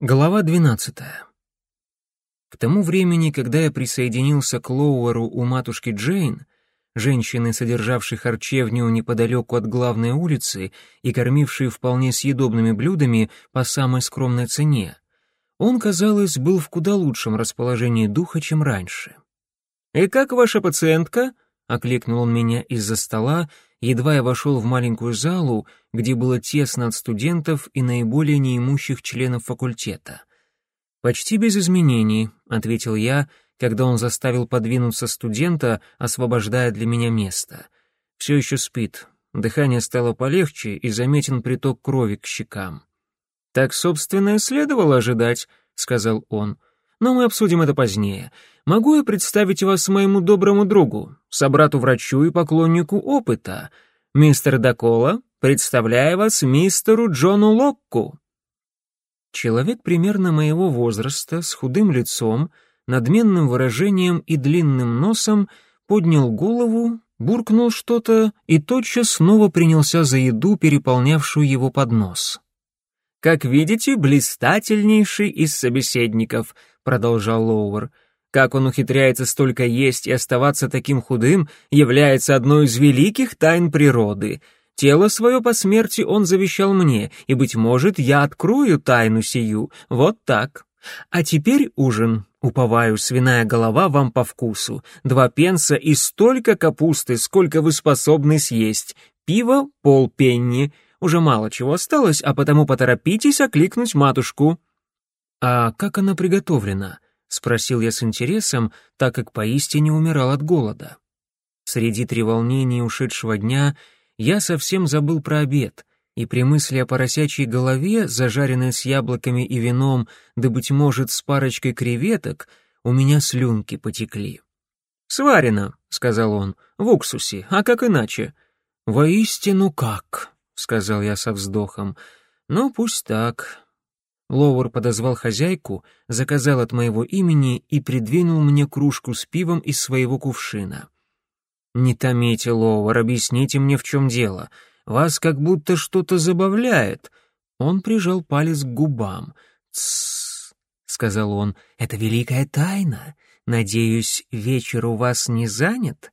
Глава 12. К тому времени, когда я присоединился к Лоуэру у матушки Джейн, женщины, содержавшей харчевню неподалеку от главной улицы и кормившей вполне съедобными блюдами по самой скромной цене, он, казалось, был в куда лучшем расположении духа, чем раньше. «И как ваша пациентка?» — окликнул он меня из-за стола, едва я вошел в маленькую залу, где было тесно от студентов и наиболее неимущих членов факультета. «Почти без изменений», — ответил я, когда он заставил подвинуться студента, освобождая для меня место. «Все еще спит. Дыхание стало полегче, и заметен приток крови к щекам». «Так, собственно, и следовало ожидать», — сказал он. «Но мы обсудим это позднее. Могу я представить вас моему доброму другу, собрату-врачу и поклоннику опыта? Мистер Дакола, представляю вас мистеру Джону Локку». Человек примерно моего возраста, с худым лицом, надменным выражением и длинным носом, поднял голову, буркнул что-то и тотчас снова принялся за еду, переполнявшую его поднос. «Как видите, блистательнейший из собеседников», — продолжал Лоуэр, — как он ухитряется столько есть и оставаться таким худым, является одной из великих тайн природы. Тело свое по смерти он завещал мне, и, быть может, я открою тайну сию. Вот так. А теперь ужин. Уповаю, свиная голова вам по вкусу. Два пенса и столько капусты, сколько вы способны съесть. Пиво — полпенни. Уже мало чего осталось, а потому поторопитесь окликнуть матушку. А как она приготовлена? — спросил я с интересом, так как поистине умирал от голода. Среди треволнений ушедшего дня я совсем забыл про обед, и при мысли о поросячьей голове, зажаренной с яблоками и вином, да, быть может, с парочкой креветок, у меня слюнки потекли. «Сварено», — сказал он, — «в уксусе, а как иначе?» «Воистину как», — сказал я со вздохом. «Ну, пусть так. Лоуэр подозвал хозяйку, заказал от моего имени и придвинул мне кружку с пивом из своего кувшина. «Не томите, Лоуэр, объясните мне, в чем дело. Вас как будто что-то забавляет». Он прижал палец к губам. «Тссс», — сказал он, — «это великая тайна. Надеюсь, вечер у вас не занят?»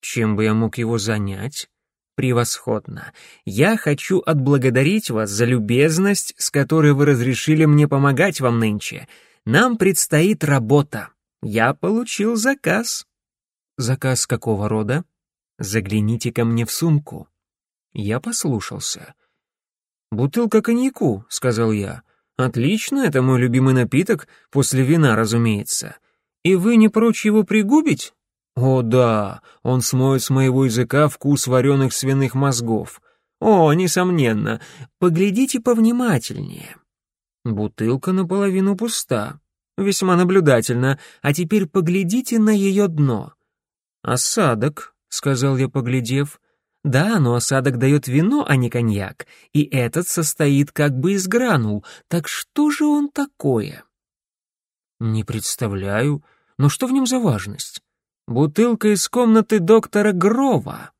«Чем бы я мог его занять?» Превосходно. Я хочу отблагодарить вас за любезность, с которой вы разрешили мне помогать вам нынче. Нам предстоит работа. Я получил заказ. Заказ какого рода? Загляните ко мне в сумку. Я послушался. Бутылка коньяку, сказал я. Отлично, это мой любимый напиток, после вина, разумеется. И вы не прочь его пригубить? О да, он смоет с моего языка вкус вареных свиных мозгов. О, несомненно, поглядите повнимательнее. Бутылка наполовину пуста. Весьма наблюдательно, а теперь поглядите на ее дно. «Осадок», — сказал я, поглядев. «Да, но осадок дает вино, а не коньяк, и этот состоит как бы из гранул, так что же он такое?» «Не представляю, но что в нем за важность?» Бутылка из комнаты доктора Грова.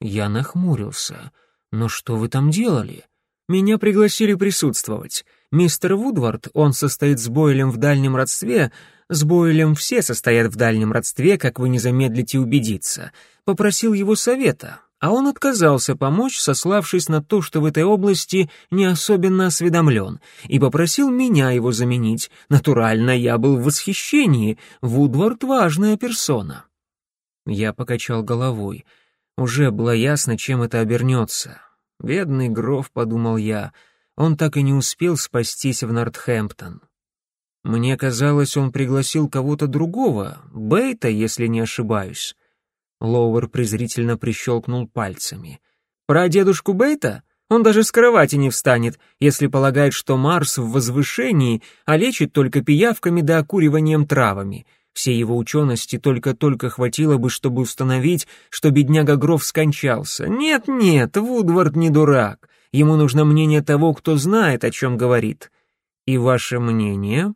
Я нахмурился. Но что вы там делали? Меня пригласили присутствовать. Мистер Вудвард, он состоит с Бойлем в дальнем родстве, с Бойлем все состоят в дальнем родстве, как вы не замедлите убедиться, попросил его совета, а он отказался помочь, сославшись на то, что в этой области не особенно осведомлен, и попросил меня его заменить. Натурально, я был в восхищении, Вудвард — важная персона. Я покачал головой. Уже было ясно, чем это обернется. «Бедный Гров», — подумал я, — он так и не успел спастись в Нортхэмптон. Мне казалось, он пригласил кого-то другого, Бейта, если не ошибаюсь. Лоуэр презрительно прищелкнул пальцами. «Про дедушку Бейта? Он даже с кровати не встанет, если полагает, что Марс в возвышении, а лечит только пиявками да окуриванием травами. Всей его учености только-только хватило бы, чтобы установить, что бедняга Гров скончался. Нет-нет, Вудвард не дурак. Ему нужно мнение того, кто знает, о чем говорит. И ваше мнение?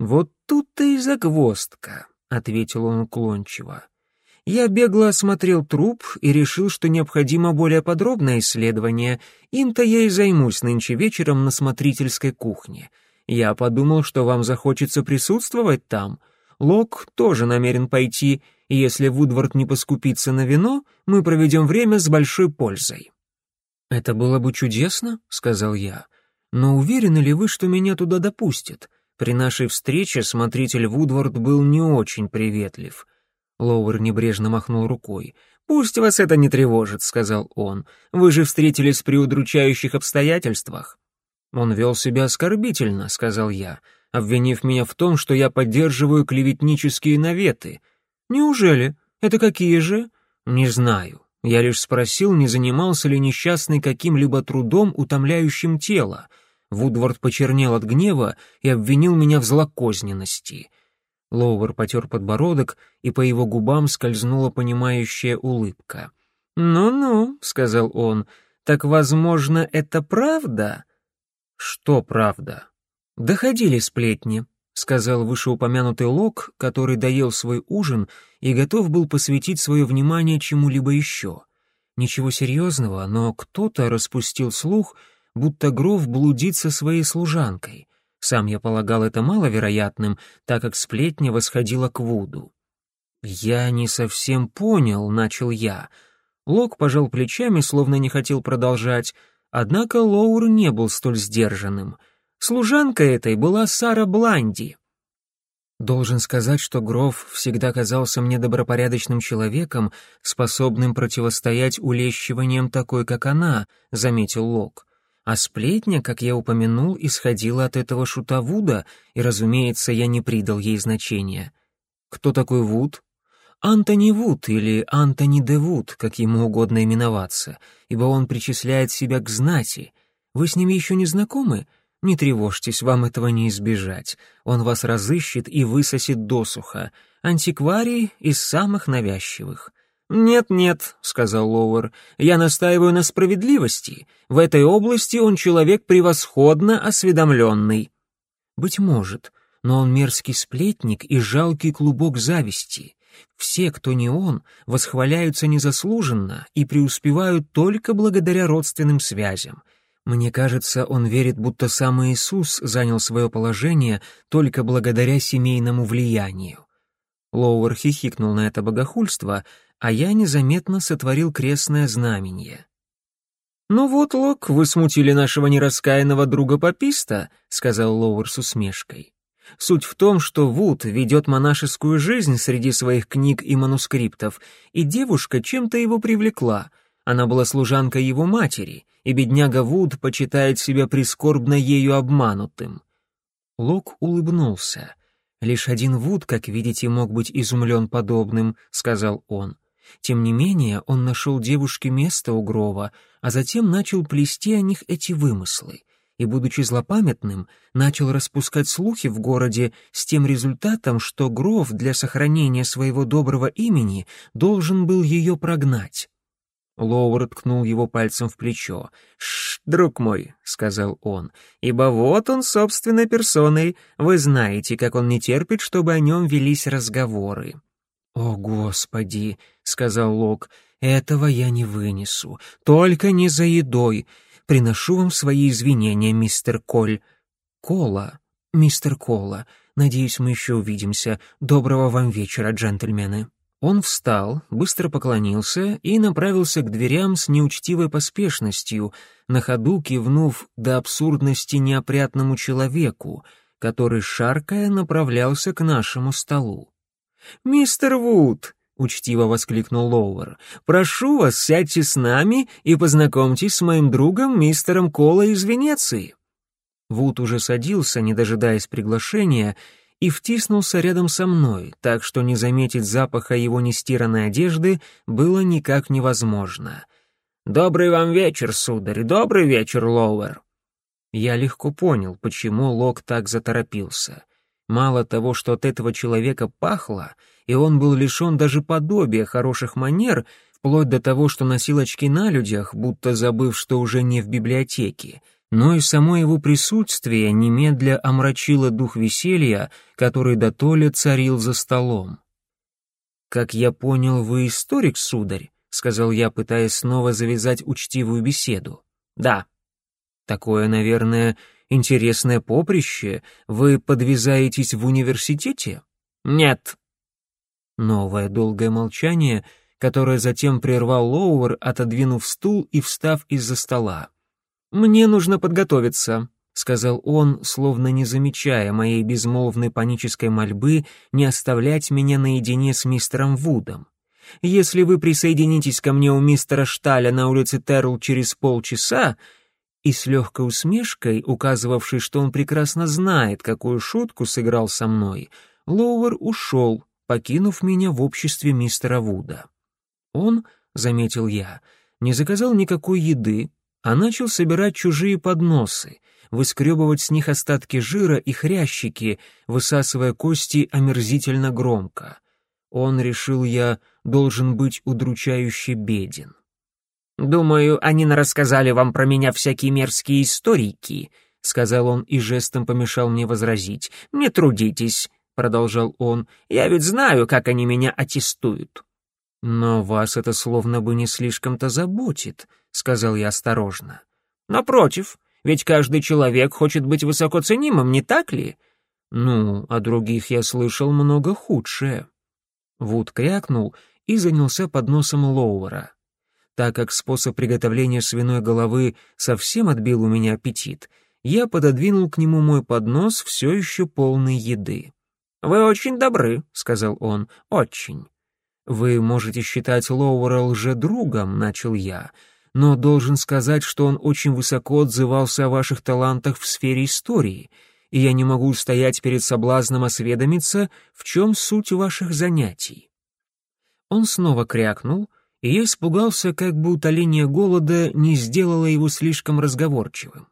Вот тут-то и загвоздка, — ответил он уклончиво. Я бегло осмотрел труп и решил, что необходимо более подробное исследование. Им-то я и займусь нынче вечером на смотрительской кухне. Я подумал, что вам захочется присутствовать там. Лок тоже намерен пойти, и если Вудвард не поскупится на вино, мы проведем время с большой пользой». «Это было бы чудесно», — сказал я. «Но уверены ли вы, что меня туда допустят? При нашей встрече смотритель Вудвард был не очень приветлив». Лоуэр небрежно махнул рукой. «Пусть вас это не тревожит», — сказал он. «Вы же встретились при удручающих обстоятельствах». «Он вел себя оскорбительно», — сказал я, обвинив меня в том, что я поддерживаю клеветнические наветы. «Неужели? Это какие же?» «Не знаю. Я лишь спросил, не занимался ли несчастный каким-либо трудом, утомляющим тело. Вудвард почернел от гнева и обвинил меня в злокозненности». Лоуэр потер подбородок, и по его губам скользнула понимающая улыбка. «Ну-ну», — сказал он, — «так, возможно, это правда?» «Что правда?» «Доходили сплетни», — сказал вышеупомянутый Лок, который доел свой ужин и готов был посвятить свое внимание чему-либо еще. Ничего серьезного, но кто-то распустил слух, будто Гров блудит со своей служанкой. Сам я полагал это маловероятным, так как сплетня восходила к Вуду. «Я не совсем понял», — начал я. Лок пожал плечами, словно не хотел продолжать, однако Лоур не был столь сдержанным. Служанка этой была Сара Бланди. Должен сказать, что Гров всегда казался мне добропорядочным человеком, способным противостоять улещиваниям такой, как она, — заметил Лок. А сплетня, как я упомянул, исходила от этого шута Вуда, и, разумеется, я не придал ей значения. Кто такой Вуд? Антони Вуд или Антони де Вуд, как ему угодно именоваться, ибо он причисляет себя к знати. Вы с ним еще не знакомы? Не тревожьтесь, вам этого не избежать. Он вас разыщет и высосет досуха. Антикварий из самых навязчивых. «Нет-нет», — сказал Лоуэр, — «я настаиваю на справедливости. В этой области он человек превосходно осведомленный». «Быть может, но он мерзкий сплетник и жалкий клубок зависти. Все, кто не он, восхваляются незаслуженно и преуспевают только благодаря родственным связям. Мне кажется, он верит, будто сам Иисус занял свое положение только благодаря семейному влиянию». Лоуэр хихикнул на это богохульство — а я незаметно сотворил крестное знамение. «Ну вот, Лок, вы смутили нашего нераскаянного друга-пописта», — сказал Лоуэр с усмешкой. «Суть в том, что Вуд ведет монашескую жизнь среди своих книг и манускриптов, и девушка чем-то его привлекла. Она была служанкой его матери, и бедняга Вуд почитает себя прискорбно ею обманутым». Лок улыбнулся. «Лишь один Вуд, как видите, мог быть изумлен подобным», — сказал он. Тем не менее, он нашел девушке место у Грова, а затем начал плести о них эти вымыслы и, будучи злопамятным, начал распускать слухи в городе с тем результатом, что Гров для сохранения своего доброго имени должен был ее прогнать. Лоуэр ткнул его пальцем в плечо. «Шш, друг мой», — сказал он, — «ибо вот он собственной персоной. Вы знаете, как он не терпит, чтобы о нем велись разговоры». «О, Господи!» — сказал Лок. «Этого я не вынесу. Только не за едой. Приношу вам свои извинения, мистер Коль». «Кола, мистер Кола. Надеюсь, мы еще увидимся. Доброго вам вечера, джентльмены». Он встал, быстро поклонился и направился к дверям с неучтивой поспешностью, на ходу кивнув до абсурдности неопрятному человеку, который, шаркая, направлялся к нашему столу. «Мистер Вуд!» — учтиво воскликнул Лоуэр. «Прошу вас, сядьте с нами и познакомьтесь с моим другом, мистером Кола из Венеции». Вуд уже садился, не дожидаясь приглашения, и втиснулся рядом со мной, так что не заметить запаха его нестиранной одежды было никак невозможно. «Добрый вам вечер, сударь, добрый вечер, Лоуэр». Я легко понял, почему Лок так заторопился. Мало того, что от этого человека пахло, и он был лишен даже подобия хороших манер, вплоть до того, что носил очки на людях, будто забыв, что уже не в библиотеке, но и само его присутствие немедля омрачило дух веселья, который дотоле царил за столом. «Как я понял, вы историк, сударь?» — сказал я, пытаясь снова завязать учтивую беседу. «Да». «Такое, наверное, Интересное поприще. Вы подвязаетесь в университете? Нет. Новое долгое молчание, которое затем прервал Лоуэр, отодвинув стул и встав из-за стола. «Мне нужно подготовиться», — сказал он, словно не замечая моей безмолвной панической мольбы не оставлять меня наедине с мистером Вудом. «Если вы присоединитесь ко мне у мистера Шталя на улице Терл через полчаса, и с легкой усмешкой, указывавшей, что он прекрасно знает, какую шутку сыграл со мной, Лоуэр ушел, покинув меня в обществе мистера Вуда. Он, заметил я, не заказал никакой еды, а начал собирать чужие подносы, выскребывать с них остатки жира и хрящики, высасывая кости омерзительно громко. Он, решил я, должен быть удручающе беден. «Думаю, они нарассказали вам про меня всякие мерзкие историки», — сказал он и жестом помешал мне возразить. «Не трудитесь», — продолжал он, — «я ведь знаю, как они меня аттестуют». «Но вас это словно бы не слишком-то заботит», — сказал я осторожно. «Напротив, ведь каждый человек хочет быть высоко ценимым, не так ли?» «Ну, о других я слышал много худшее». Вуд крякнул и занялся подносом Лоуэра. Так как способ приготовления свиной головы совсем отбил у меня аппетит, я пододвинул к нему мой поднос, все еще полный еды. «Вы очень добры», — сказал он, — «очень». «Вы можете считать Лоуэра лжедругом», — начал я, «но должен сказать, что он очень высоко отзывался о ваших талантах в сфере истории, и я не могу стоять перед соблазном осведомиться, в чем суть ваших занятий». Он снова крякнул — и я испугался, как бы утоление голода не сделало его слишком разговорчивым.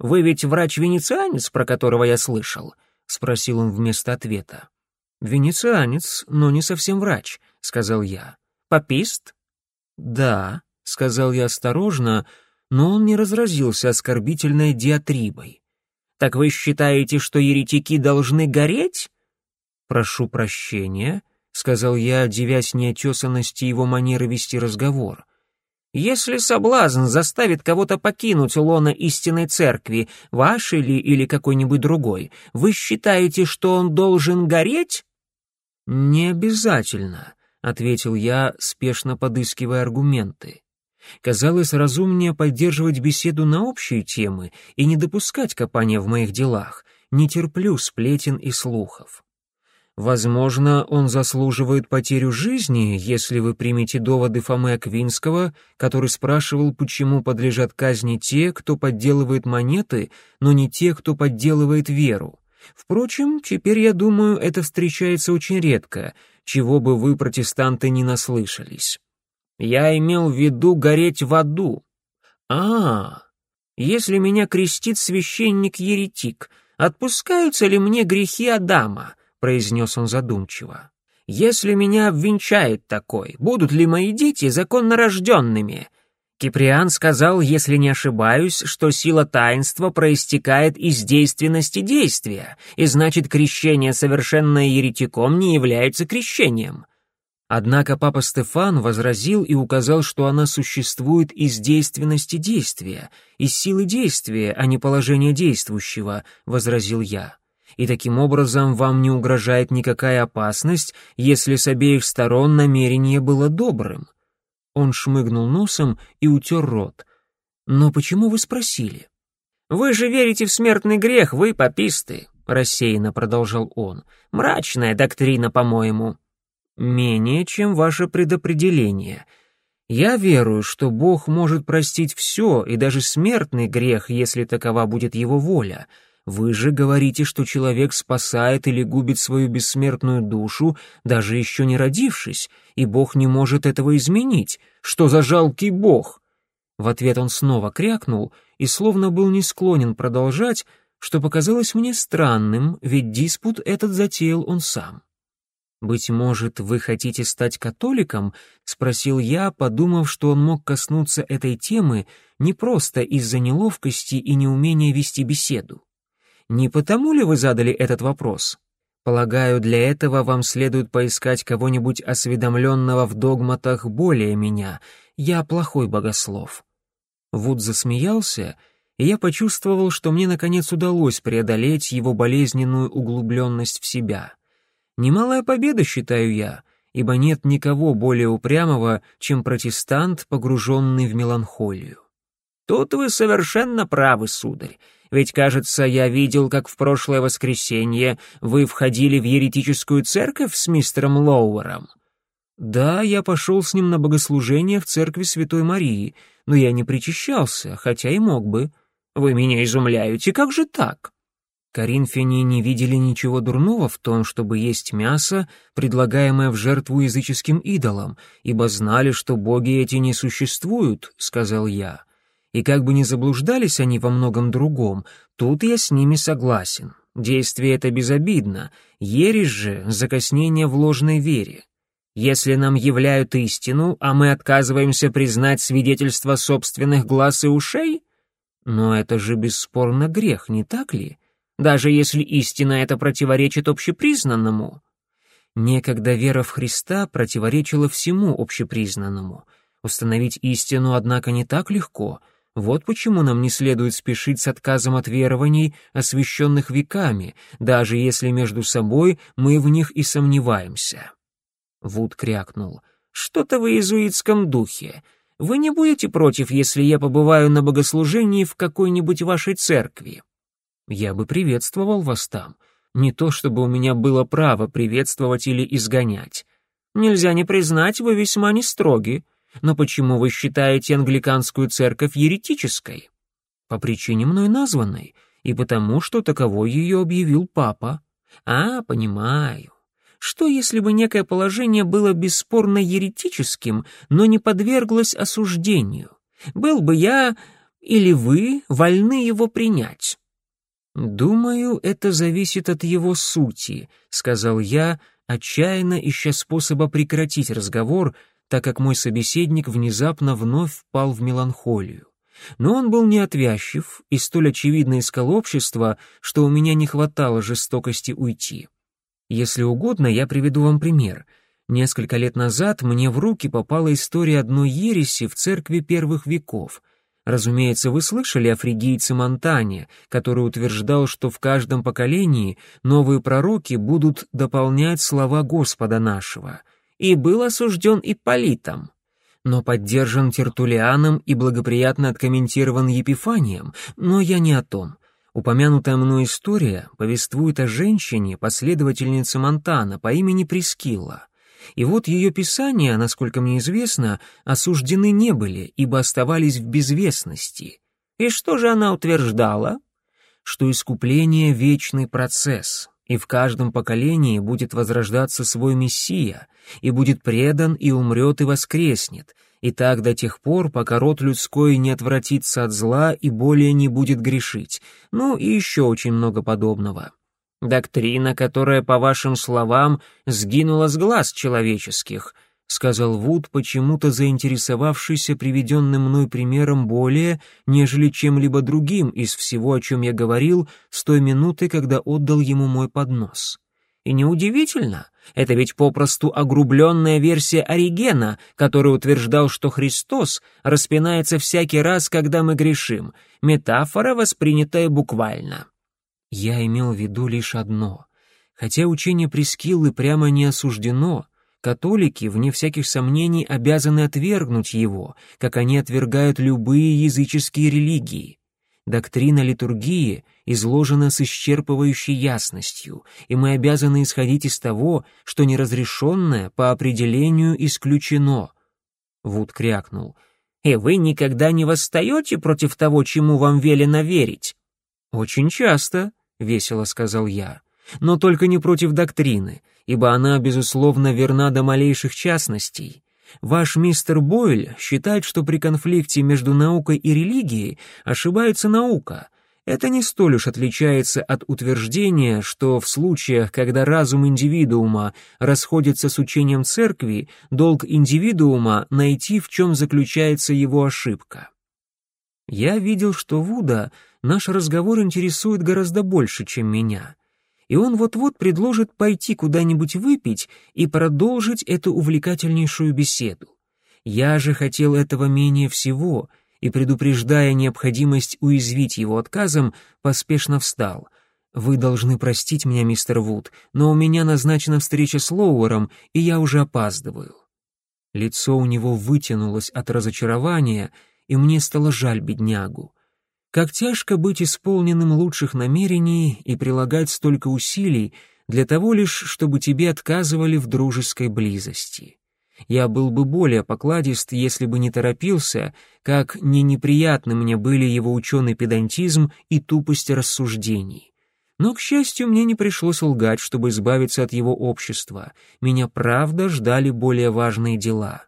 «Вы ведь врач-венецианец, про которого я слышал?» — спросил он вместо ответа. «Венецианец, но не совсем врач», — сказал я. «Папист?» «Да», — сказал я осторожно, но он не разразился оскорбительной диатрибой. «Так вы считаете, что еретики должны гореть?» «Прошу прощения», — сказал я, дивясь неотесанности его манеры вести разговор. «Если соблазн заставит кого-то покинуть лона истинной церкви, вашей ли или какой-нибудь другой, вы считаете, что он должен гореть?» «Не обязательно», — ответил я, спешно подыскивая аргументы. Казалось разумнее поддерживать беседу на общие темы и не допускать копания в моих делах. Не терплю сплетен и слухов. Возможно, он заслуживает потерю жизни, если вы примете доводы Фомы Аквинского, который спрашивал, почему подлежат казни те, кто подделывает монеты, но не те, кто подделывает веру. Впрочем, теперь, я думаю, это встречается очень редко, чего бы вы, протестанты, не наслышались. Я имел в виду гореть в аду. А, если меня крестит священник-еретик, отпускаются ли мне грехи Адама? Произнес он задумчиво. «Если меня обвенчает такой, будут ли мои дети законно рожденными?» Киприан сказал, если не ошибаюсь, что сила таинства проистекает из действенности действия, и значит, крещение, совершенное еретиком, не является крещением. Однако папа Стефан возразил и указал, что она существует из действенности действия, из силы действия, а не положения действующего, возразил я и таким образом вам не угрожает никакая опасность, если с обеих сторон намерение было добрым». Он шмыгнул носом и утер рот. «Но почему вы спросили?» «Вы же верите в смертный грех, вы пописты», — рассеянно продолжал он. «Мрачная доктрина, по-моему». «Менее, чем ваше предопределение. Я верую, что Бог может простить все, и даже смертный грех, если такова будет его воля». Вы же говорите, что человек спасает или губит свою бессмертную душу, даже еще не родившись, и Бог не может этого изменить. Что за жалкий Бог?» В ответ он снова крякнул и словно был не склонен продолжать, что показалось мне странным, ведь диспут этот затеял он сам. «Быть может, вы хотите стать католиком?» — спросил я, подумав, что он мог коснуться этой темы не просто из-за неловкости и неумения вести беседу. Не потому ли вы задали этот вопрос? Полагаю, для этого вам следует поискать кого-нибудь осведомленного в догматах более меня. Я плохой богослов». Вуд засмеялся, и я почувствовал, что мне наконец удалось преодолеть его болезненную углубленность в себя. Немалая победа, считаю я, ибо нет никого более упрямого, чем протестант, погруженный в меланхолию. Тут вы совершенно правы, сударь. Ведь, кажется, я видел, как в прошлое воскресенье вы входили в еретическую церковь с мистером Лоуэром. Да, я пошел с ним на богослужение в церкви Святой Марии, но я не причащался, хотя и мог бы. Вы меня изумляете, как же так? Коринфяне не видели ничего дурного в том, чтобы есть мясо, предлагаемое в жертву языческим идолам, ибо знали, что боги эти не существуют, — сказал я. И как бы ни заблуждались они во многом другом, тут я с ними согласен. Действие это безобидно, ересь же — закоснение в ложной вере. Если нам являют истину, а мы отказываемся признать свидетельство собственных глаз и ушей? Но это же бесспорно грех, не так ли? Даже если истина это противоречит общепризнанному. Некогда вера в Христа противоречила всему общепризнанному. Установить истину, однако, не так легко. Вот почему нам не следует спешить с отказом от верований, освященных веками, даже если между собой мы в них и сомневаемся. Вуд крякнул. «Что-то в иезуитском духе. Вы не будете против, если я побываю на богослужении в какой-нибудь вашей церкви?» «Я бы приветствовал вас там. Не то чтобы у меня было право приветствовать или изгонять. Нельзя не признать, вы весьма не строги. Но почему вы считаете англиканскую церковь еретической?» «По причине мной названной, и потому, что таковой ее объявил папа». «А, понимаю. Что если бы некое положение было бесспорно еретическим, но не подверглось осуждению? Был бы я или вы вольны его принять? «Думаю, это зависит от его сути», — сказал я, отчаянно ища способа прекратить разговор, так как мой собеседник внезапно вновь впал в меланхолию. Но он был неотвязчив и столь очевидно искал общества, что у меня не хватало жестокости уйти. Если угодно, я приведу вам пример. Несколько лет назад мне в руки попала история одной ереси в церкви первых веков. Разумеется, вы слышали о фригийце Монтане, который утверждал, что в каждом поколении новые пророки будут дополнять слова Господа нашего, и был осужден Ипполитом но поддержан Тертулианом и благоприятно откомментирован Епифанием, но я не о том. Упомянутая мной история повествует о женщине, последовательнице Монтана по имени Прескилла. И вот ее писания, насколько мне известно, осуждены не были, ибо оставались в безвестности. И что же она утверждала? Что искупление — вечный процесс, и в каждом поколении будет возрождаться свой Мессия, и будет предан, и умрет, и воскреснет, и так до тех пор, пока род людской не отвратится от зла и более не будет грешить, ну и еще очень много подобного. «Доктрина, которая, по вашим словам, сгинула с глаз человеческих», — сказал Вуд, почему-то заинтересовавшийся приведенным мной примером более, нежели чем-либо другим из всего, о чем я говорил, с той минуты, когда отдал ему мой поднос. И неудивительно, это ведь попросту огрубленная версия Оригена, который утверждал, что Христос распинается всякий раз, когда мы грешим. Метафора, воспринятая буквально. Я имел в виду лишь одно. Хотя учение Прескиллы прямо не осуждено, католики, вне всяких сомнений, обязаны отвергнуть его, как они отвергают любые языческие религии. Доктрина литургии изложена с исчерпывающей ясностью, и мы обязаны исходить из того, что неразрешенное по определению исключено. Вуд крякнул. «И вы никогда не восстаете против того, чему вам велено верить?» «Очень часто», — весело сказал я, — «но только не против доктрины, ибо она, безусловно, верна до малейших частностей. Ваш мистер Бойль считает, что при конфликте между наукой и религией ошибается наука. Это не столь уж отличается от утверждения, что в случаях, когда разум индивидуума расходится с учением церкви, долг индивидуума найти, в чем заключается его ошибка. Я видел, что Вуда наш разговор интересует гораздо больше, чем меня и он вот-вот предложит пойти куда-нибудь выпить и продолжить эту увлекательнейшую беседу. Я же хотел этого менее всего, и, предупреждая необходимость уязвить его отказом, поспешно встал. «Вы должны простить меня, мистер Вуд, но у меня назначена встреча с Лоуэром, и я уже опаздываю». Лицо у него вытянулось от разочарования, и мне стало жаль беднягу. Как тяжко быть исполненным лучших намерений и прилагать столько усилий для того лишь, чтобы тебе отказывали в дружеской близости. Я был бы более покладист, если бы не торопился, как не неприятны мне были его ученый педантизм и тупость рассуждений. Но, к счастью, мне не пришлось лгать, чтобы избавиться от его общества. Меня правда ждали более важные дела.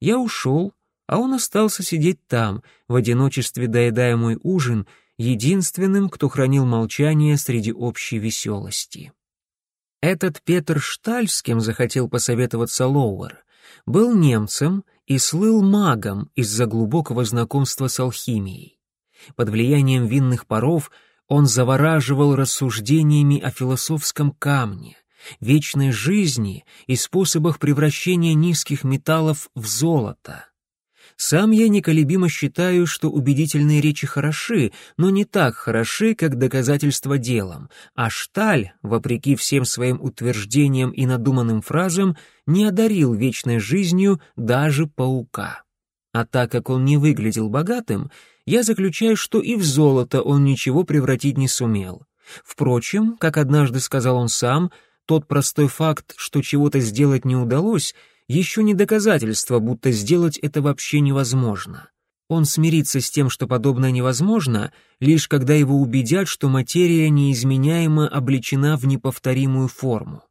Я ушел, а он остался сидеть там, в одиночестве доедая мой ужин, единственным, кто хранил молчание среди общей веселости. Этот Петр Шталь, с кем захотел посоветоваться Лоуэр, был немцем и слыл магом из-за глубокого знакомства с алхимией. Под влиянием винных паров он завораживал рассуждениями о философском камне, вечной жизни и способах превращения низких металлов в золото. Сам я неколебимо считаю, что убедительные речи хороши, но не так хороши, как доказательства делом, а Шталь, вопреки всем своим утверждениям и надуманным фразам, не одарил вечной жизнью даже паука. А так как он не выглядел богатым, я заключаю, что и в золото он ничего превратить не сумел. Впрочем, как однажды сказал он сам, тот простой факт, что чего-то сделать не удалось — еще не доказательство, будто сделать это вообще невозможно. Он смирится с тем, что подобное невозможно, лишь когда его убедят, что материя неизменяемо облечена в неповторимую форму.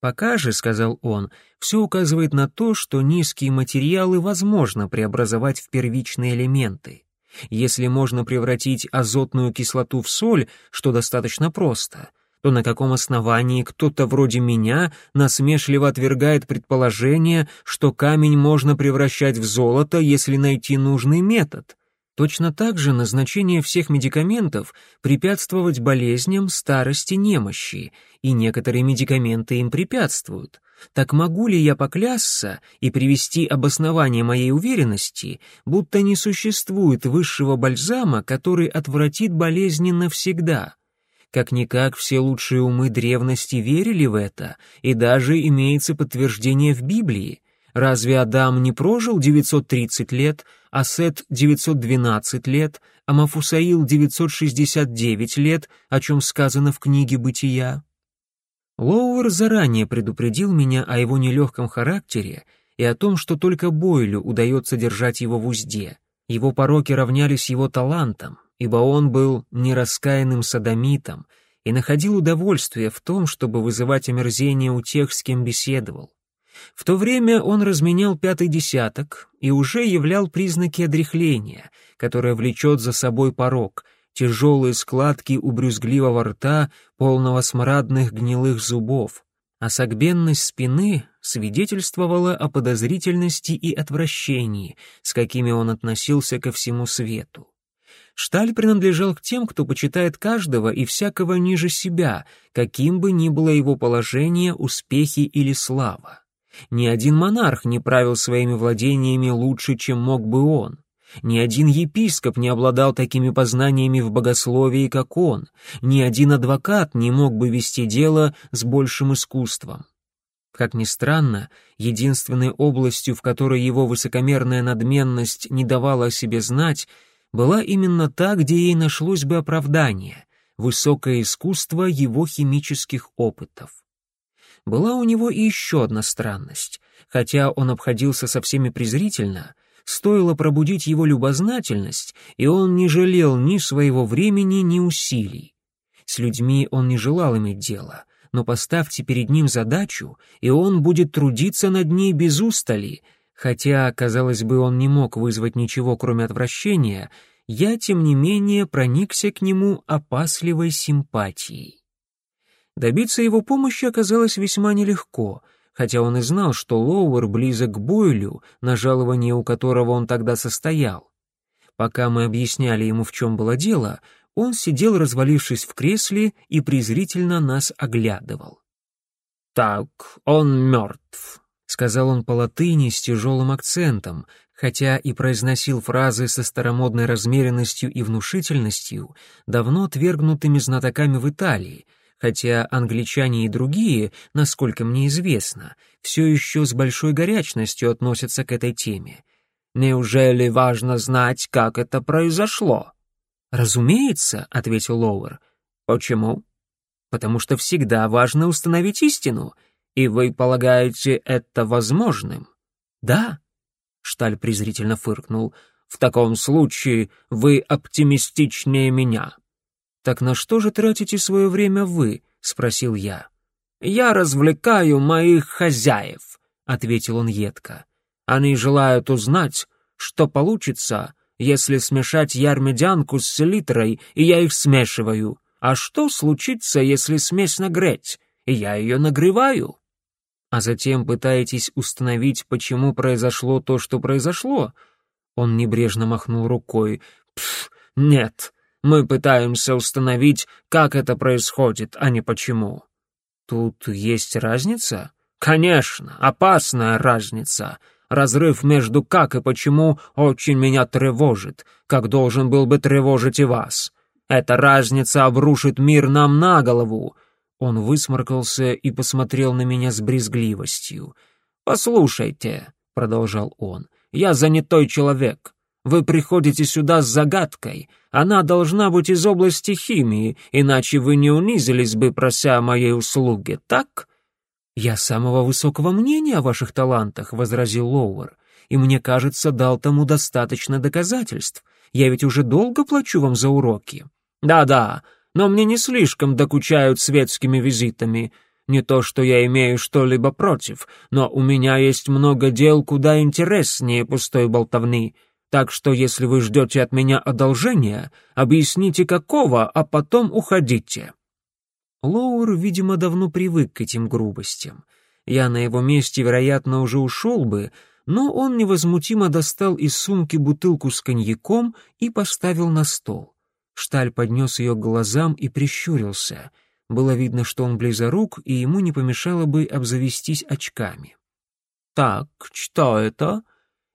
Пока же, сказал он, все указывает на то, что низкие материалы возможно преобразовать в первичные элементы. Если можно превратить азотную кислоту в соль, что достаточно просто — то на каком основании кто-то вроде меня насмешливо отвергает предположение, что камень можно превращать в золото, если найти нужный метод. Точно так же назначение всех медикаментов препятствовать болезням, старости, немощи, и некоторые медикаменты им препятствуют. Так могу ли я поклясться и привести обоснование моей уверенности, будто не существует высшего бальзама, который отвратит болезни навсегда? Как-никак все лучшие умы древности верили в это, и даже имеется подтверждение в Библии. Разве Адам не прожил 930 лет, а Сет 912 лет, а Мафусаил 969 лет, о чем сказано в книге «Бытия»? Лоуэр заранее предупредил меня о его нелегком характере и о том, что только Бойлю удается держать его в узде. Его пороки равнялись его талантам ибо он был нераскаянным садомитом и находил удовольствие в том, чтобы вызывать омерзение у тех, с кем беседовал. В то время он разменял пятый десяток и уже являл признаки одряхления, которое влечет за собой порог, тяжелые складки у брюзгливого рта, полного смрадных гнилых зубов, а согбенность спины свидетельствовала о подозрительности и отвращении, с какими он относился ко всему свету. Шталь принадлежал к тем, кто почитает каждого и всякого ниже себя, каким бы ни было его положение, успехи или слава. Ни один монарх не правил своими владениями лучше, чем мог бы он. Ни один епископ не обладал такими познаниями в богословии, как он. Ни один адвокат не мог бы вести дело с большим искусством. Как ни странно, единственной областью, в которой его высокомерная надменность не давала о себе знать, была именно та, где ей нашлось бы оправдание — высокое искусство его химических опытов. Была у него и еще одна странность. Хотя он обходился со всеми презрительно, стоило пробудить его любознательность, и он не жалел ни своего времени, ни усилий. С людьми он не желал иметь дело, но поставьте перед ним задачу, и он будет трудиться над ней без устали — Хотя, казалось бы, он не мог вызвать ничего, кроме отвращения, я, тем не менее, проникся к нему опасливой симпатией. Добиться его помощи оказалось весьма нелегко, хотя он и знал, что Лоуэр близок к Бойлю, на жалование у которого он тогда состоял. Пока мы объясняли ему, в чем было дело, он сидел, развалившись в кресле, и презрительно нас оглядывал. «Так, он мертв», — сказал он по латыни с тяжелым акцентом, Хотя и произносил фразы со старомодной размеренностью и внушительностью, давно твергнутыми знатоками в Италии, хотя англичане и другие, насколько мне известно, все еще с большой горячностью относятся к этой теме. «Неужели важно знать, как это произошло?» «Разумеется», — ответил Лоуэр. «Почему?» «Потому что всегда важно установить истину. И вы полагаете это возможным?» «Да», Шталь презрительно фыркнул. «В таком случае вы оптимистичнее меня». «Так на что же тратите свое время вы?» — спросил я. «Я развлекаю моих хозяев», — ответил он едко. «Они желают узнать, что получится, если смешать ярмедянку с селитрой, и я их смешиваю. А что случится, если смесь нагреть, и я ее нагреваю?» А затем пытаетесь установить, почему произошло то, что произошло?» Он небрежно махнул рукой. «Пф, нет, мы пытаемся установить, как это происходит, а не почему». «Тут есть разница?» «Конечно, опасная разница. Разрыв между как и почему очень меня тревожит, как должен был бы тревожить и вас. Эта разница обрушит мир нам на голову, он высморкался и посмотрел на меня с брезгливостью. «Послушайте», — продолжал он, — «я занятой человек. Вы приходите сюда с загадкой. Она должна быть из области химии, иначе вы не унизились бы, прося моей услуги, так?» «Я самого высокого мнения о ваших талантах», — возразил Лоуэр, «и мне кажется, дал тому достаточно доказательств. Я ведь уже долго плачу вам за уроки». «Да-да, но мне не слишком докучают светскими визитами. Не то, что я имею что-либо против, но у меня есть много дел куда интереснее пустой болтовни. Так что если вы ждете от меня одолжения, объясните какого, а потом уходите». Лоур, видимо, давно привык к этим грубостям. Я на его месте, вероятно, уже ушел бы, но он невозмутимо достал из сумки бутылку с коньяком и поставил на стол. Шталь поднес ее к глазам и прищурился. Было видно, что он близорук, и ему не помешало бы обзавестись очками. «Так, что это?»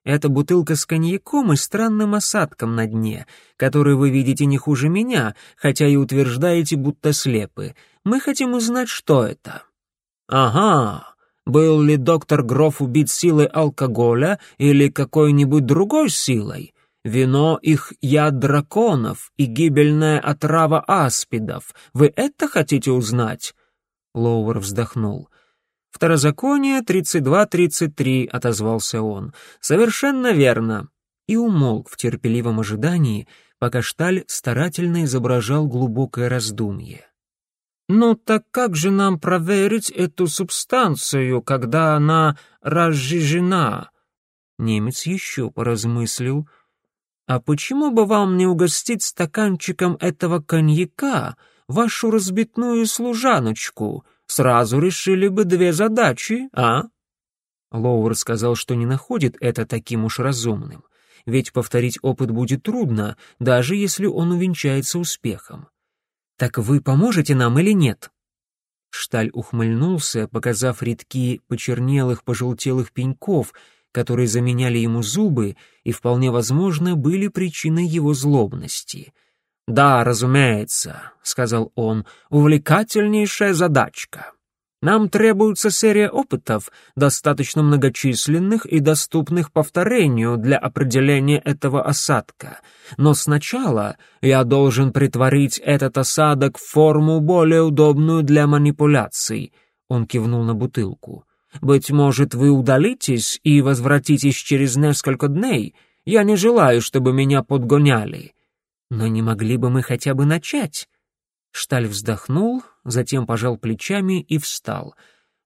«Это бутылка с коньяком и странным осадком на дне, который вы видите не хуже меня, хотя и утверждаете, будто слепы. Мы хотим узнать, что это». «Ага, был ли доктор Гроф убит силой алкоголя или какой-нибудь другой силой?» Вино их яд драконов и гибельная отрава аспидов. Вы это хотите узнать?» Лоуэр вздохнул. «Второзаконие 32-33», — отозвался он. «Совершенно верно». И умолк в терпеливом ожидании, пока Шталь старательно изображал глубокое раздумье. «Ну так как же нам проверить эту субстанцию, когда она разжижена?» Немец еще поразмыслил — «А почему бы вам не угостить стаканчиком этого коньяка вашу разбитную служаночку? Сразу решили бы две задачи, а?» Лоуэр сказал, что не находит это таким уж разумным, ведь повторить опыт будет трудно, даже если он увенчается успехом. «Так вы поможете нам или нет?» Шталь ухмыльнулся, показав редки почернелых, пожелтелых пеньков — которые заменяли ему зубы и, вполне возможно, были причиной его злобности. «Да, разумеется», — сказал он, — «увлекательнейшая задачка. Нам требуется серия опытов, достаточно многочисленных и доступных повторению для определения этого осадка. Но сначала я должен притворить этот осадок в форму более удобную для манипуляций». Он кивнул на бутылку. Быть может, вы удалитесь и возвратитесь через несколько дней. Я не желаю, чтобы меня подгоняли. Но не могли бы мы хотя бы начать?» Шталь вздохнул, затем пожал плечами и встал.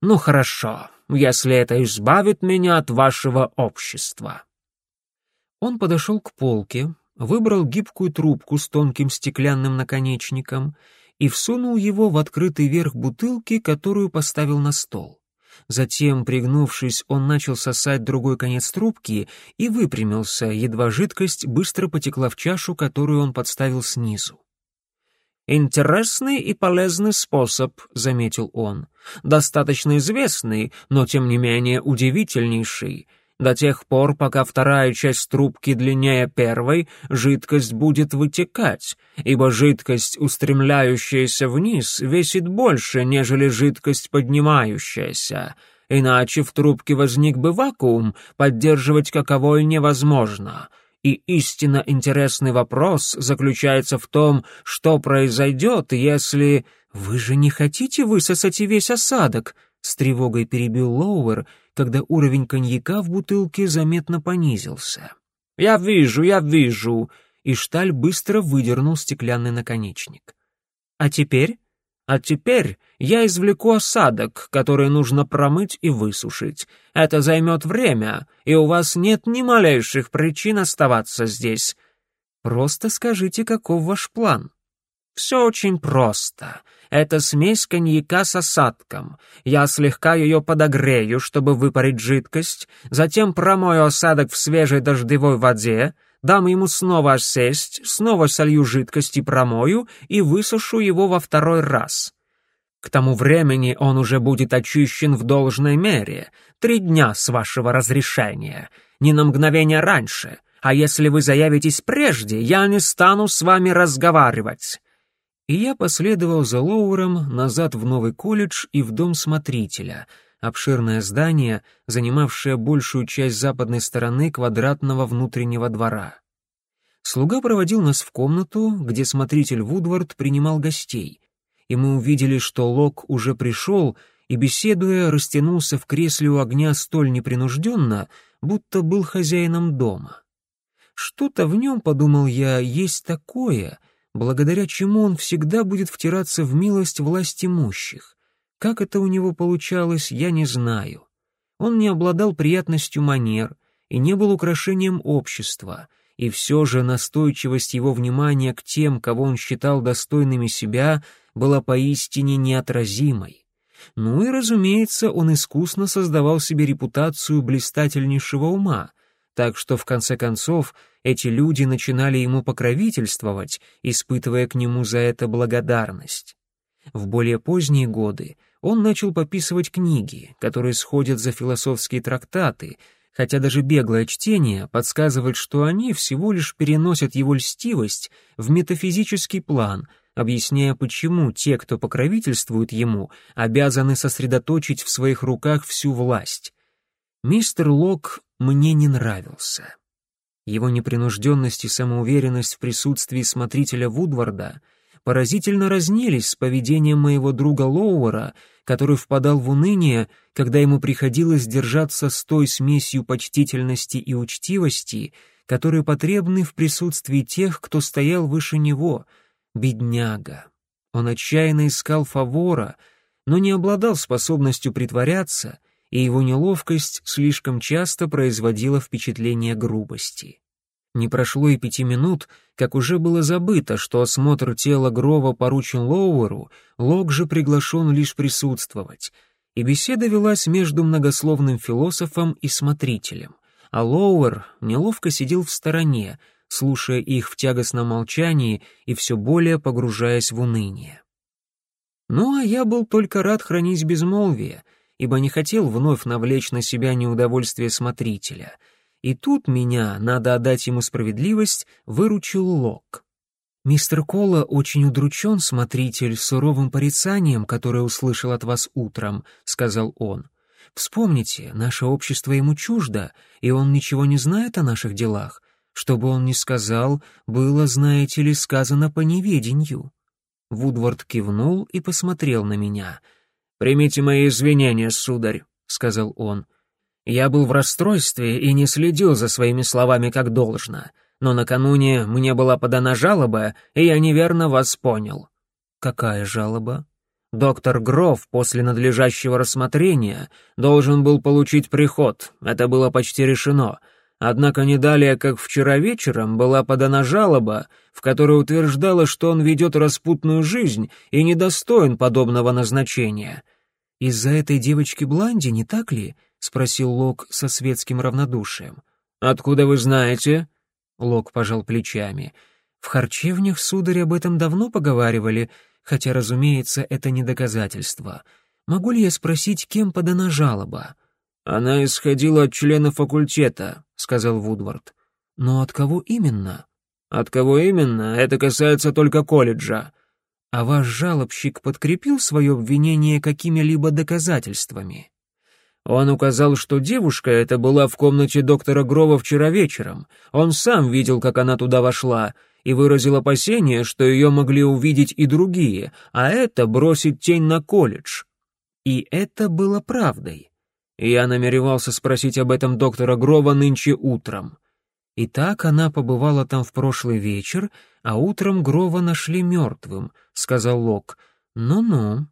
«Ну хорошо, если это избавит меня от вашего общества». Он подошел к полке, выбрал гибкую трубку с тонким стеклянным наконечником и всунул его в открытый верх бутылки, которую поставил на стол. Затем, пригнувшись, он начал сосать другой конец трубки и выпрямился, едва жидкость быстро потекла в чашу, которую он подставил снизу. «Интересный и полезный способ», — заметил он. «Достаточно известный, но тем не менее удивительнейший. До тех пор, пока вторая часть трубки длиннее первой, жидкость будет вытекать, ибо жидкость, устремляющаяся вниз, весит больше, нежели жидкость, поднимающаяся. Иначе в трубке возник бы вакуум, поддерживать каковой невозможно. И истинно интересный вопрос заключается в том, что произойдет, если... «Вы же не хотите высосать и весь осадок?» — с тревогой перебил Лоуэр, когда уровень коньяка в бутылке заметно понизился. «Я вижу, я вижу!» И Шталь быстро выдернул стеклянный наконечник. «А теперь?» «А теперь я извлеку осадок, который нужно промыть и высушить. Это займет время, и у вас нет ни малейших причин оставаться здесь. Просто скажите, каков ваш план?» «Все очень просто. Это смесь коньяка с осадком. Я слегка ее подогрею, чтобы выпарить жидкость, затем промою осадок в свежей дождевой воде, дам ему снова осесть, снова солью жидкость и промою и высушу его во второй раз. К тому времени он уже будет очищен в должной мере. Три дня с вашего разрешения, не на мгновение раньше. А если вы заявитесь прежде, я не стану с вами разговаривать и я последовал за Лоуром назад в новый колледж и в дом смотрителя, обширное здание, занимавшее большую часть западной стороны квадратного внутреннего двора. Слуга проводил нас в комнату, где смотритель Вудвард принимал гостей, и мы увидели, что Лок уже пришел и, беседуя, растянулся в кресле у огня столь непринужденно, будто был хозяином дома. Что-то в нем, подумал я, есть такое — благодаря чему он всегда будет втираться в милость власть имущих. Как это у него получалось, я не знаю. Он не обладал приятностью манер и не был украшением общества, и все же настойчивость его внимания к тем, кого он считал достойными себя, была поистине неотразимой. Ну и, разумеется, он искусно создавал себе репутацию блистательнейшего ума, так что, в конце концов, эти люди начинали ему покровительствовать, испытывая к нему за это благодарность. В более поздние годы он начал пописывать книги, которые сходят за философские трактаты, хотя даже беглое чтение подсказывает, что они всего лишь переносят его льстивость в метафизический план, объясняя, почему те, кто покровительствует ему, обязаны сосредоточить в своих руках всю власть. Мистер Лок мне не нравился. Его непринужденность и самоуверенность в присутствии смотрителя Вудварда поразительно разнились с поведением моего друга Лоуэра, который впадал в уныние, когда ему приходилось держаться с той смесью почтительности и учтивости, которые потребны в присутствии тех, кто стоял выше него, бедняга. Он отчаянно искал фавора, но не обладал способностью притворяться — и его неловкость слишком часто производила впечатление грубости. Не прошло и пяти минут, как уже было забыто, что осмотр тела Грова поручен Лоуэру, Лок же приглашен лишь присутствовать, и беседа велась между многословным философом и смотрителем, а Лоуэр неловко сидел в стороне, слушая их в тягостном молчании и все более погружаясь в уныние. Ну а я был только рад хранить безмолвие — ибо не хотел вновь навлечь на себя неудовольствие смотрителя. И тут меня, надо отдать ему справедливость, выручил Лок. «Мистер Кола очень удручен, смотритель, суровым порицанием, которое услышал от вас утром», — сказал он. «Вспомните, наше общество ему чуждо, и он ничего не знает о наших делах. Что бы он ни сказал, было, знаете ли, сказано по неведению». Вудвард кивнул и посмотрел на меня — «Примите мои извинения, сударь», — сказал он. «Я был в расстройстве и не следил за своими словами как должно, но накануне мне была подана жалоба, и я неверно вас понял». «Какая жалоба?» Доктор Гров после надлежащего рассмотрения должен был получить приход, это было почти решено. Однако не далее, как вчера вечером, была подана жалоба, в которой утверждала, что он ведет распутную жизнь и недостоин подобного назначения. «Из-за этой девочки Бланди, не так ли?» — спросил Лок со светским равнодушием. «Откуда вы знаете?» — Лок пожал плечами. «В харчевнях, сударь, об этом давно поговаривали, хотя, разумеется, это не доказательство. Могу ли я спросить, кем подана жалоба?» «Она исходила от члена факультета», — сказал Вудвард. «Но от кого именно?» «От кого именно? Это касается только колледжа». «А ваш жалобщик подкрепил свое обвинение какими-либо доказательствами?» Он указал, что девушка эта была в комнате доктора Грова вчера вечером. Он сам видел, как она туда вошла, и выразил опасение, что ее могли увидеть и другие, а это бросит тень на колледж. И это было правдой. Я намеревался спросить об этом доктора Грова нынче утром. «Итак, она побывала там в прошлый вечер, а утром Грова нашли мертвым», — сказал Лок. «Ну-ну».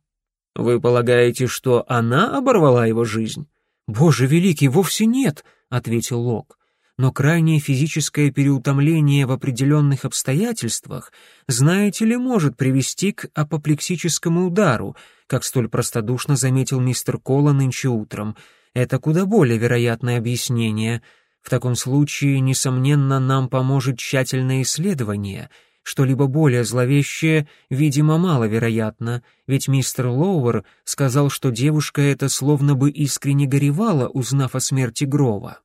«Вы полагаете, что она оборвала его жизнь?» «Боже великий, вовсе нет», — ответил Лок. «Но крайнее физическое переутомление в определенных обстоятельствах, знаете ли, может привести к апоплексическому удару, как столь простодушно заметил мистер Кола нынче утром. Это куда более вероятное объяснение. В таком случае, несомненно, нам поможет тщательное исследование. Что-либо более зловещее, видимо, маловероятно, ведь мистер Лоуэр сказал, что девушка эта словно бы искренне горевала, узнав о смерти Грова.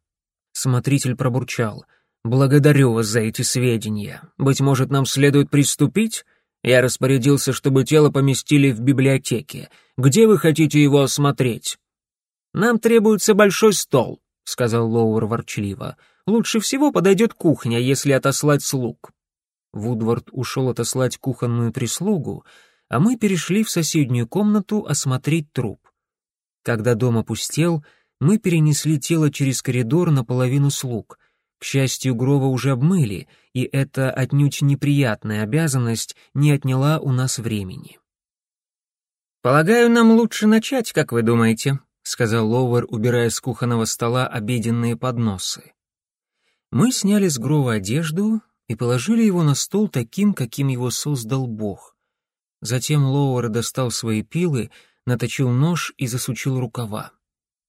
Смотритель пробурчал. «Благодарю вас за эти сведения. Быть может, нам следует приступить?» Я распорядился, чтобы тело поместили в библиотеке. Где вы хотите его осмотреть?» «Нам требуется большой стол», — сказал Лоуэр ворчливо. «Лучше всего подойдет кухня, если отослать слуг». Вудвард ушел отослать кухонную прислугу, а мы перешли в соседнюю комнату осмотреть труп. Когда дом опустел, мы перенесли тело через коридор наполовину слуг — к счастью, Грова уже обмыли, и эта отнюдь неприятная обязанность не отняла у нас времени. «Полагаю, нам лучше начать, как вы думаете», — сказал Лоуэр, убирая с кухонного стола обеденные подносы. Мы сняли с Грова одежду и положили его на стол таким, каким его создал Бог. Затем Лоуэр достал свои пилы, наточил нож и засучил рукава.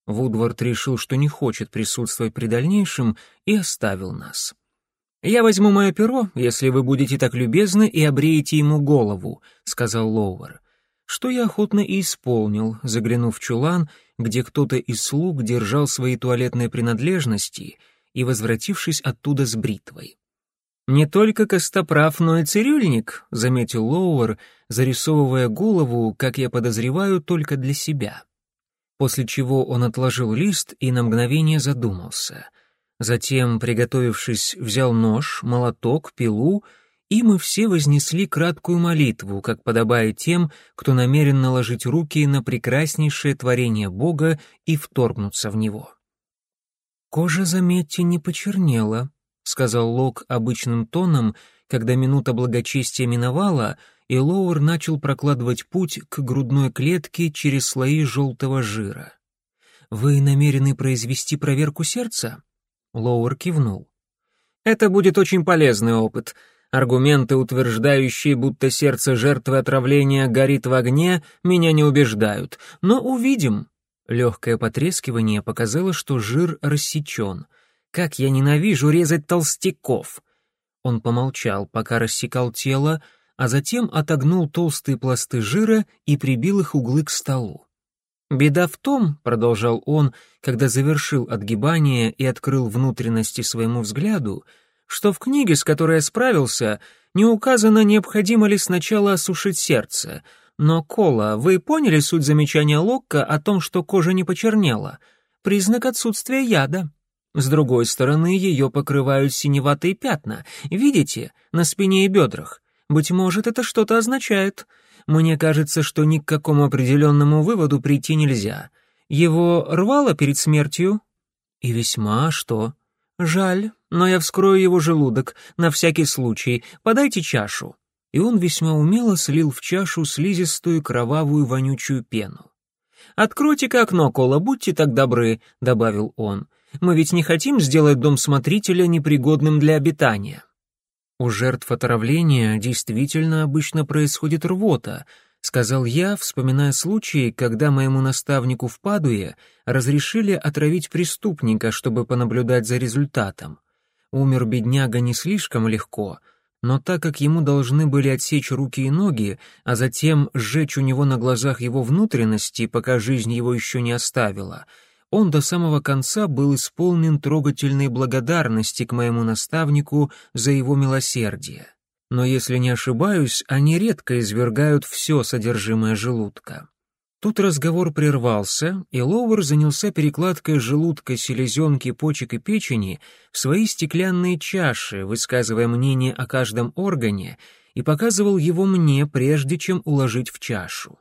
Вудвард решил, что не хочет присутствовать при дальнейшем, и оставил нас. «Я возьму мое перо, если вы будете так любезны и обреете ему голову», — сказал Лоуэр. Что я охотно и исполнил, заглянув в чулан, где кто-то из слуг держал свои туалетные принадлежности и возвратившись оттуда с бритвой. «Не только костоправ, но и цирюльник», — заметил Лоуэр, зарисовывая голову, как я подозреваю, только для себя после чего он отложил лист и на мгновение задумался. Затем, приготовившись, взял нож, молоток, пилу, и мы все вознесли краткую молитву, как подобает тем, кто намерен наложить руки на прекраснейшее творение Бога и вторгнуться в него. «Кожа, заметьте, не почернела», — сказал Лок обычным тоном, когда минута благочестия миновала — и Лоуэр начал прокладывать путь к грудной клетке через слои желтого жира. «Вы намерены произвести проверку сердца?» Лоуэр кивнул. «Это будет очень полезный опыт. Аргументы, утверждающие, будто сердце жертвы отравления горит в огне, меня не убеждают. Но увидим». Легкое потрескивание показало, что жир рассечен. «Как я ненавижу резать толстяков!» Он помолчал, пока рассекал тело, а затем отогнул толстые пласты жира и прибил их углы к столу. «Беда в том», — продолжал он, когда завершил отгибание и открыл внутренности своему взгляду, что в книге, с которой я справился, не указано, необходимо ли сначала осушить сердце. Но, Кола, вы поняли суть замечания Локка о том, что кожа не почернела? Признак отсутствия яда. С другой стороны, ее покрывают синеватые пятна, видите, на спине и бедрах. Быть может, это что-то означает. Мне кажется, что ни к какому определенному выводу прийти нельзя. Его рвало перед смертью? И весьма, что? Жаль, но я вскрою его желудок, на всякий случай. Подайте чашу. И он весьма умело слил в чашу слизистую кровавую вонючую пену. «Откройте-ка окно, Кола, будьте так добры», — добавил он. «Мы ведь не хотим сделать дом смотрителя непригодным для обитания». У жертв отравления действительно обычно происходит рвота, сказал я, вспоминая случай, когда моему наставнику в Падуе разрешили отравить преступника, чтобы понаблюдать за результатом. Умер бедняга не слишком легко, но так как ему должны были отсечь руки и ноги, а затем сжечь у него на глазах его внутренности, пока жизнь его еще не оставила, он до самого конца был исполнен трогательной благодарности к моему наставнику за его милосердие. Но если не ошибаюсь, они редко извергают все содержимое желудка. Тут разговор прервался, и Лоуэр занялся перекладкой желудка, селезенки, почек и печени в свои стеклянные чаши, высказывая мнение о каждом органе, и показывал его мне, прежде чем уложить в чашу.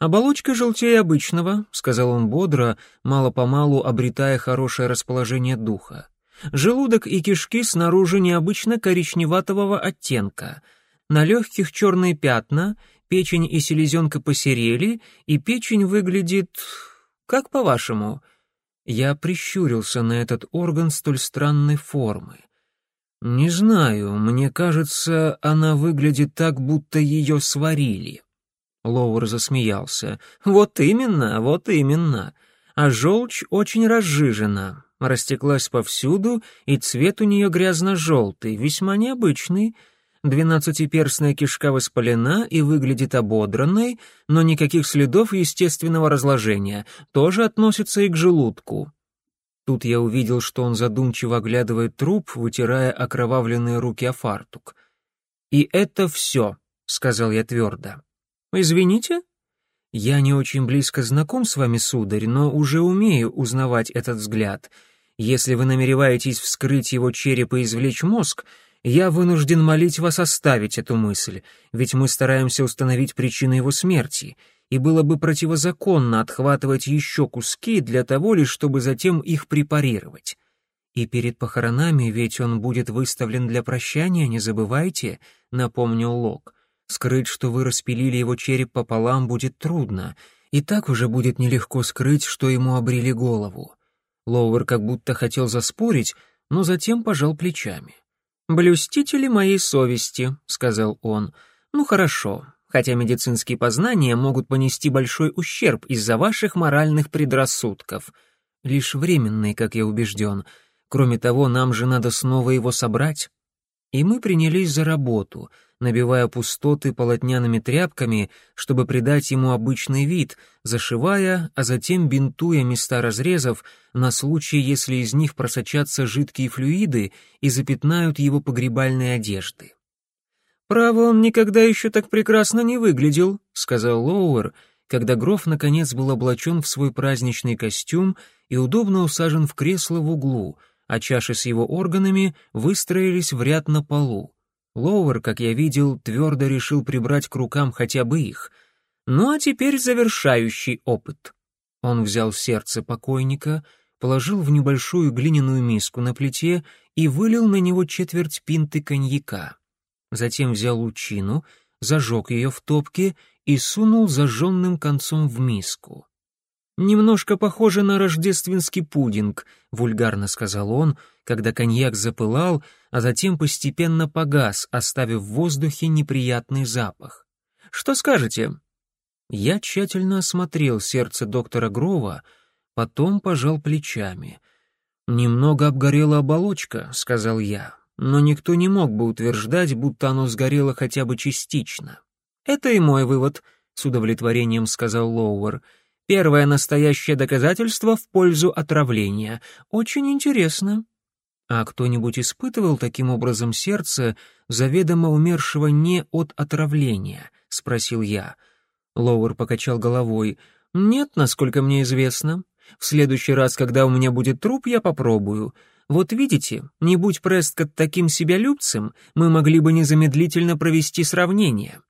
«Оболочка желтее обычного», — сказал он бодро, мало-помалу обретая хорошее расположение духа. «Желудок и кишки снаружи необычно коричневатого оттенка. На легких черные пятна, печень и селезенка посерели, и печень выглядит... как по-вашему?» Я прищурился на этот орган столь странной формы. «Не знаю, мне кажется, она выглядит так, будто ее сварили». Лоуэр засмеялся. «Вот именно, вот именно. А желчь очень разжижена, растеклась повсюду, и цвет у нее грязно-желтый, весьма необычный. Двенадцатиперстная кишка воспалена и выглядит ободранной, но никаких следов естественного разложения, тоже относится и к желудку». Тут я увидел, что он задумчиво оглядывает труп, вытирая окровавленные руки о фартук. «И это все», — сказал я твердо. «Извините?» «Я не очень близко знаком с вами, сударь, но уже умею узнавать этот взгляд. Если вы намереваетесь вскрыть его череп и извлечь мозг, я вынужден молить вас оставить эту мысль, ведь мы стараемся установить причину его смерти, и было бы противозаконно отхватывать еще куски для того лишь, чтобы затем их препарировать. И перед похоронами ведь он будет выставлен для прощания, не забывайте», — напомнил Лок. Скрыть, что вы распилили его череп пополам, будет трудно, и так уже будет нелегко скрыть, что ему обрели голову. Лоуэр как будто хотел заспорить, но затем пожал плечами. «Блюстители моей совести», — сказал он. «Ну хорошо, хотя медицинские познания могут понести большой ущерб из-за ваших моральных предрассудков. Лишь временный, как я убежден. Кроме того, нам же надо снова его собрать». И мы принялись за работу — набивая пустоты полотняными тряпками, чтобы придать ему обычный вид, зашивая, а затем бинтуя места разрезов на случай, если из них просочатся жидкие флюиды и запятнают его погребальные одежды. «Право, он никогда еще так прекрасно не выглядел», — сказал Лоуэр, когда Гроф наконец был облачен в свой праздничный костюм и удобно усажен в кресло в углу, а чаши с его органами выстроились в ряд на полу. Лоуэр, как я видел, твердо решил прибрать к рукам хотя бы их. Ну а теперь завершающий опыт. Он взял сердце покойника, положил в небольшую глиняную миску на плите и вылил на него четверть пинты коньяка. Затем взял лучину, зажег ее в топке и сунул зажженным концом в миску. «Немножко похоже на рождественский пудинг», — вульгарно сказал он, когда коньяк запылал, а затем постепенно погас, оставив в воздухе неприятный запах. «Что скажете?» Я тщательно осмотрел сердце доктора Грова, потом пожал плечами. «Немного обгорела оболочка», — сказал я, но никто не мог бы утверждать, будто оно сгорело хотя бы частично. «Это и мой вывод», — с удовлетворением сказал Лоуэр. Первое настоящее доказательство в пользу отравления. Очень интересно. А кто-нибудь испытывал таким образом сердце заведомо умершего не от отравления? спросил я. Лоуэр покачал головой. Нет, насколько мне известно. В следующий раз, когда у меня будет труп, я попробую. Вот видите, не будь Престкот таким себялюбцем, мы могли бы незамедлительно провести сравнение.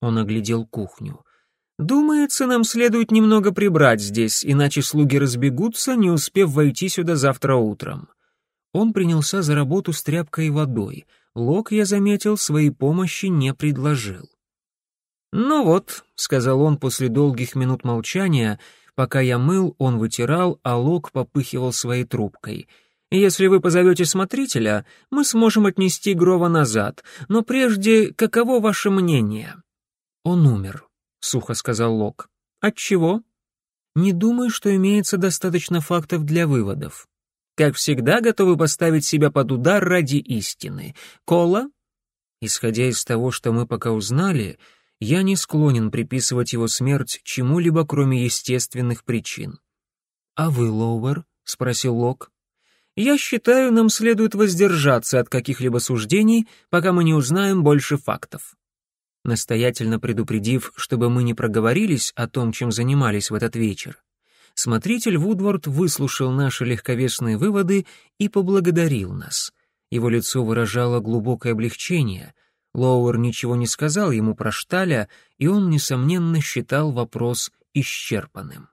Он оглядел кухню. «Думается, нам следует немного прибрать здесь, иначе слуги разбегутся, не успев войти сюда завтра утром». Он принялся за работу с тряпкой и водой. Лок, я заметил, своей помощи не предложил. «Ну вот», — сказал он после долгих минут молчания, пока я мыл, он вытирал, а Лок попыхивал своей трубкой. «Если вы позовете смотрителя, мы сможем отнести Грова назад, но прежде, каково ваше мнение?» Он умер. — сухо сказал Лок. «Отчего?» «Не думаю, что имеется достаточно фактов для выводов. Как всегда, готовы поставить себя под удар ради истины. Кола?» Исходя из того, что мы пока узнали, я не склонен приписывать его смерть чему-либо, кроме естественных причин. «А вы, Лоуэр?» — спросил Лок. «Я считаю, нам следует воздержаться от каких-либо суждений, пока мы не узнаем больше фактов». Настоятельно предупредив, чтобы мы не проговорились о том, чем занимались в этот вечер, смотритель Вудворд выслушал наши легковесные выводы и поблагодарил нас. Его лицо выражало глубокое облегчение. Лоуэр ничего не сказал ему про Шталя, и он, несомненно, считал вопрос исчерпанным.